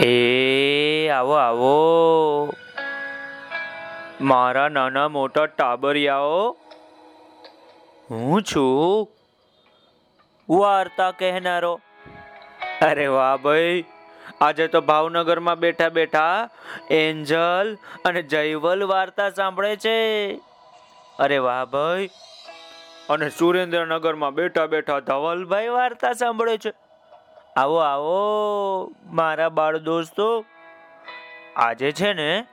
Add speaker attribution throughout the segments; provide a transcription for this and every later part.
Speaker 1: એ, આવો આવો. મારા નાના મોટા ટાબરિયાઓ, હું છું વાર્તા કહેનારો. અરે વાહ ભાઈ, આજે તો ભાવનગરમાં બેઠા બેઠા એન્જલ અને જયવલ વાર્તા સાંભળે છે. અરે વાહ ભાઈ, અને સુરેન્દ્રનગરમાં બેઠા બેઠા ધવલભાઈ વાર્તા સાંભળે છે. આવો આવો, મારા બાળ દોસ્તો. આજે છે ને,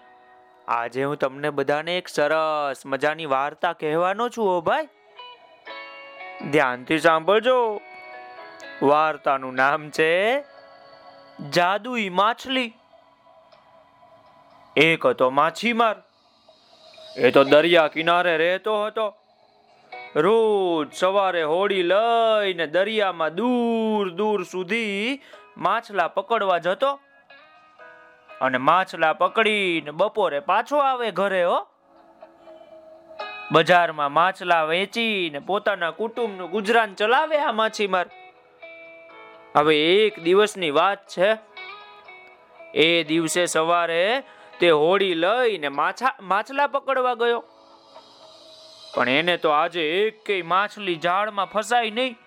Speaker 1: આજે હું તમને બધાને એક સરસ મજાની વાર્તા કહેવાનો છું ઓ ભાઈ. ધ્યાનથી સાંભળજો. વાર્તાનું નામ છે, જાદુઈ માછલી. એક હતો માછીમાર. એ તો દરિયા કિનારે રહેતો હતો. રોજ સવારે હોડી લઈને દરિયામાં દૂર દૂર સુધી માછલા પકડવા જતો અને માછલા પકડીને બપોરે પાછો આવે ઘરે, હો. બજારમાં માછલા વેચીને પોતાના કુટુંબનું ગુજરાન ચલાવે આ માછીમાર. હવે એક દિવસની વાત છે. એ દિવસે સવારે તે હોડી લઈને માછા, માછલા પકડવા ગયો. પણ એને તો આજે એક માછલી ઝાડમાં ફસાઈ નહીં.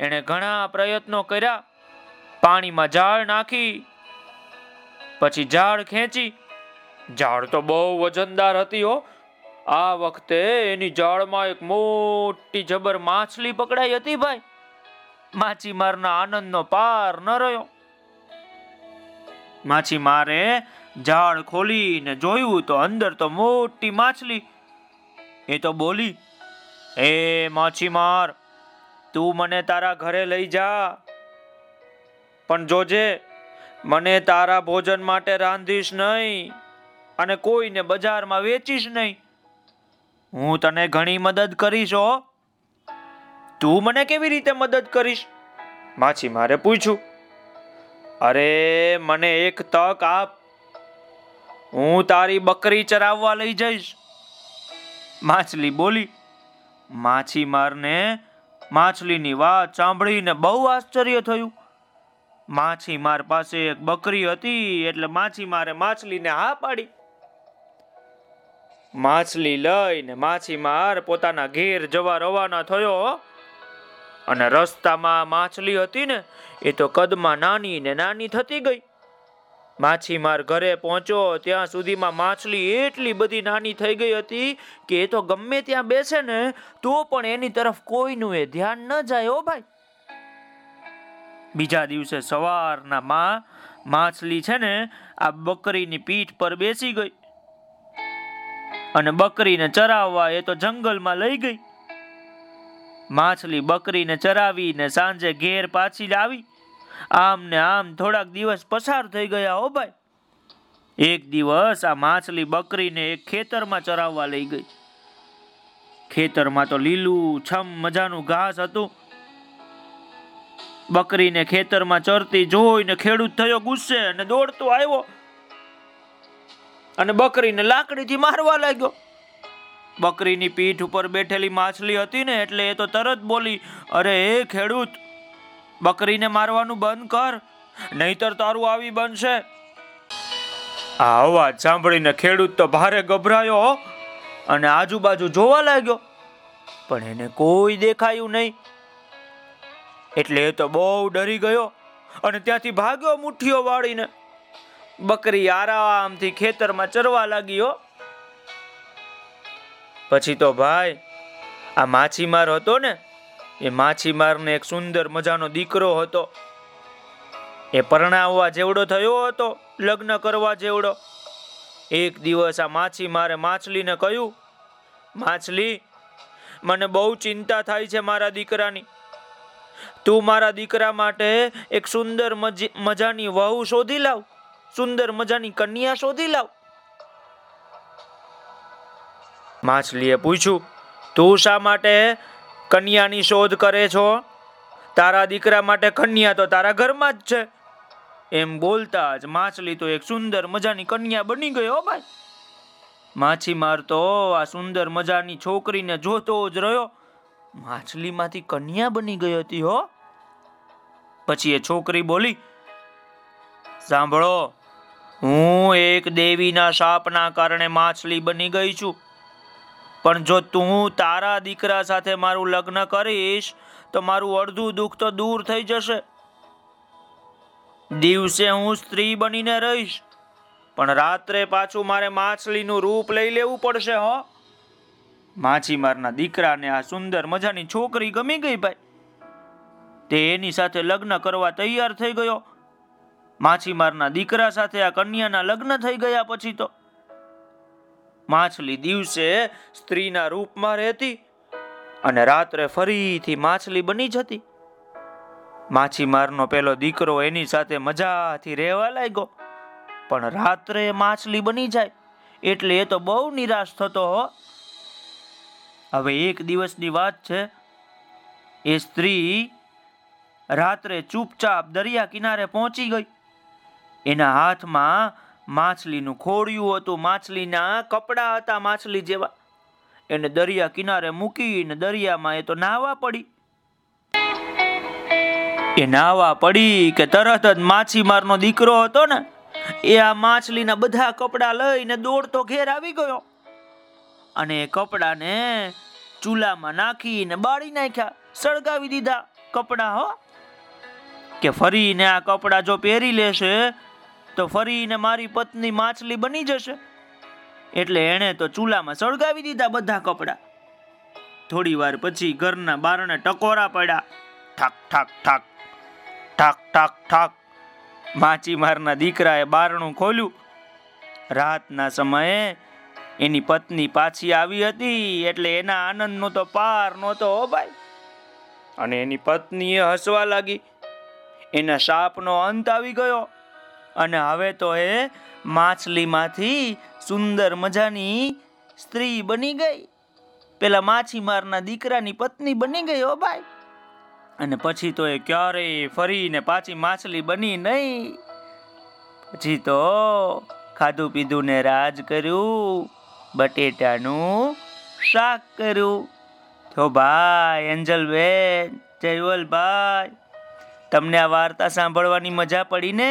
Speaker 1: એણે ઘણા પ્રયત્નો કર્યા. પાણીમાં જાળ નાખી. પછી ઝાડ ખેંચી. ઝાડ તો બહુ વજનદાર હતી હો. આ વખતે એની જાળમાં એક મોટી જબર માછલી પકડાઈ હતી ભાઈ. માછીમારના આનંદનો પાર ન રહ્યો. માછીમારે ઝાડ ખોલીને જોયું તો અંદર તો મોટી માછલી એ તો બોલી, એ માછીમાર, તું મને તારા ઘરે લઈ જા. પણ જોજે, મને તારા ભોજન માટે રાંધીશ નહીં અને કોઈને બજારમાં વેચીશ નહીં. હું તને ઘણી મદદ કરીશ, હો. તું મને કેવી રીતે મદદ કરીશ? માછીમારે પૂછ્યું. અરે, મને એક તક આપ. હું તારી બકરી ચરાવવા લઈ જઈશ. માછલી બોલી માછીમારને માછલીની વાત સાંભળીને બહુ આશ્ચર્ય થયું. માછીમાર પાસે એક બકરી હતી એટલે માછીમારે માછલીને હા પાડી. માછલી લઈને માછીમાર પોતાના ઘેર જવા રવાના થયો અને રસ્તામાં માછલી હતી ને, એ તો કદમાં નાની ને નાની થતી ગઈ. માછીમાર ઘરે પહોંચ્યો. ત્યાં સુધીમાં માછલી એટલી બધી નાની થઈ ગઈ હતી કે એ તો ગમે ત્યાં બેસે ને, તો પણ એની તરફ કોઈનું એ ધ્યાન ન જાય ઓ ભાઈ. બીજા દિવસે સવારના માં માછલી છે ને, આ બકરીની પીઠ પર બેસી ગઈ. અને બકરીને ચરાવવા એ તો જંગલમાં લઈ ગઈ. માછલી બકરીને ચરાવીને સાંજે ઘેર પાછી લાવી. આમ ને આમ થોડાક દિવસ પસાર થઈ ગયા હો ભાઈ. એક દિવસ આ માછલી બકરીને એક ખેતરમાં ચરાવવા લઈ ગઈ. ખેતરમાં તો લીલું, છમ મજાનું ઘાસ હતું. બકરીને ખેતરમાં ચરતી જોઈને ખેડૂત થયો ગુસ્સે અને દોડતો આવ્યો. અને બકરીને લાકડીથી મારવા લાગ્યો. બકરીની પીઠ ઉપર બેઠેલી માછલી હતી ને એટલે એ તો તરત બોલી, અરે એ ખેડૂત બકરીને મારવાનું બંધ કર, નહીતર તારું આવી બનશે. આ અવાજ સાંભળીને ખેડૂત તો ભારે ગભરાયો અને આજુબાજુ જોવા લાગ્યો, પણ એને કોઈ દેખાયું નહીં. એટલે એ તો બહુ ડરી ગયો અને ત્યાંથી ભાગ્યો મુઠ્ઠીઓ વાળીને. બકરી આરામથી ખેતરમાં ચરવા લાગ્યો પછી તો ભાઈ, આ માછીમાર હતો ને એ માછીમારને એક સુંદર મજાનો દીકરો હતો. એ પરણાવવા જેવડો થયો હતો, લગ્ન કરવા જેવડો. એક દિવસ આ માછીમારે માછલીને કહ્યું, માછલી, મને બહુ ચિંતા થાય છે મારા દીકરાની. તું મારા દીકરા માટે એક સુંદર મજાની વહુ શોધી લાવ, સુંદર મજાની કન્યા શોધી લાવ. માછલીએ પૂછ્યું, તું શા માટે કન્યાની શોધ કરે છો? તારા દીકરા માટે કન્યા તો તારા ઘરમાં જ છે. એમ બોલતા જ માછલી તો એક સુંદર મજાની કન્યા બની ગયો ભાઈ. માછીમાર તો આ સુંદર મજાની છોકરીને જોતો જ રહ્યો. માછલીમાંથી કન્યા બની ગઈ હતી હો. પછી એ છોકરી બોલી, સાંભળો, હું એક દેવીના શાપના કારણે માછલી બની ગઈ છું. પણ જો તું તારા દીકરા સાથે મારું લગ્ન કરીશ, તો મારું અડધું દુઃખ તો દૂર થઈ જશે. દિવસે હું સ્ત્રી બનીને રહીશ, પણ રાત્રે પાછું મારે માછલીનું રૂપ લઈ લેવું પડશે, હો. માછીમારના દીકરાને આ સુંદર મજાની છોકરી ગમી ગઈ ભાઈ. તે એની સાથે લગ્ન કરવા તૈયાર થઈ ગયો. માછીમારના દીકરા સાથે આ કન્યાના લગ્ન થઈ ગયા પછી તો માછલી દિવસે સ્ત્રીના રૂપમાં રહેતી અને રાત્રે ફરીથી માછલી બની જતી. માછીમારનો પેલો દીકરો એની સાથે મજાથી રહેવા લાગ્યો, પણ રાત્રે માછલી બની જાય એટલે એ તો બહુ નિરાશ થતો હો. હવે એક દિવસની વાત છે, એ સ્ત્રી રાત્રે ચૂપચાપ દરિયા કિનારે પહોંચી ગઈ. એના હાથમાં માછલીનું ખોળિયું હતું, માછલીના કપડા હતા માછલી જેવા. એને દરિયા કિનારે મૂકીને દરિયામાં એ તો નાહવા પડી. એ નાહવા પડી કે તરત જ માછીમારનો દીકરો હતો ને, એ આ માછલીના બધા કપડા લઈને દોડતો ઘેર આવી ગયો. અને એ કપડાને ચૂલામાં નાખીને બાળી નાખ્યા, સળગાવી દીધા કપડા હો. કે ફરીને આ કપડા જો પહેરી લેશે તો ફરીને મારી પત્ની માછલી બની જશે. એટલે એણે તો ચૂલામાં સળગાવી દીધા બધા કપડા. થોડી વાર પછી ઘરના બારણે ટકોરા પડ્યા. ઠાક ઠાક ઠાક ઠાક ઠાક ઠાક. માછીમારના દીકરાએ બારણું ખોલ્યું. રાતના સમયે એની પત્ની પાછી આવી હતી, એટલે એના આનંદનો તો પાર નહોતો હો ભાઈ. અને એની પત્નીએ હસવા લાગી. એના શાપનો અંત આવી ગયો. અને હવે તો એ માછલીમાંથી સુંદર મજાની સ્ત્રી બની ગઈ. પેલા માછીમારના દીકરાની પત્ની બની ગઈ હો ભાઈ. અને પછી તો એ ક્યારેય ફરીને પાછી માછલી બની નહીં. પછી તો ખાધું પીધું ને રાજ કર્યું, બટેટાનું શાક કર્યું. તો ભાઈ, એન્જલબેન, જયવલભાઈ, તમને આ વાર્તા સાંભળવાની મજા પડી ને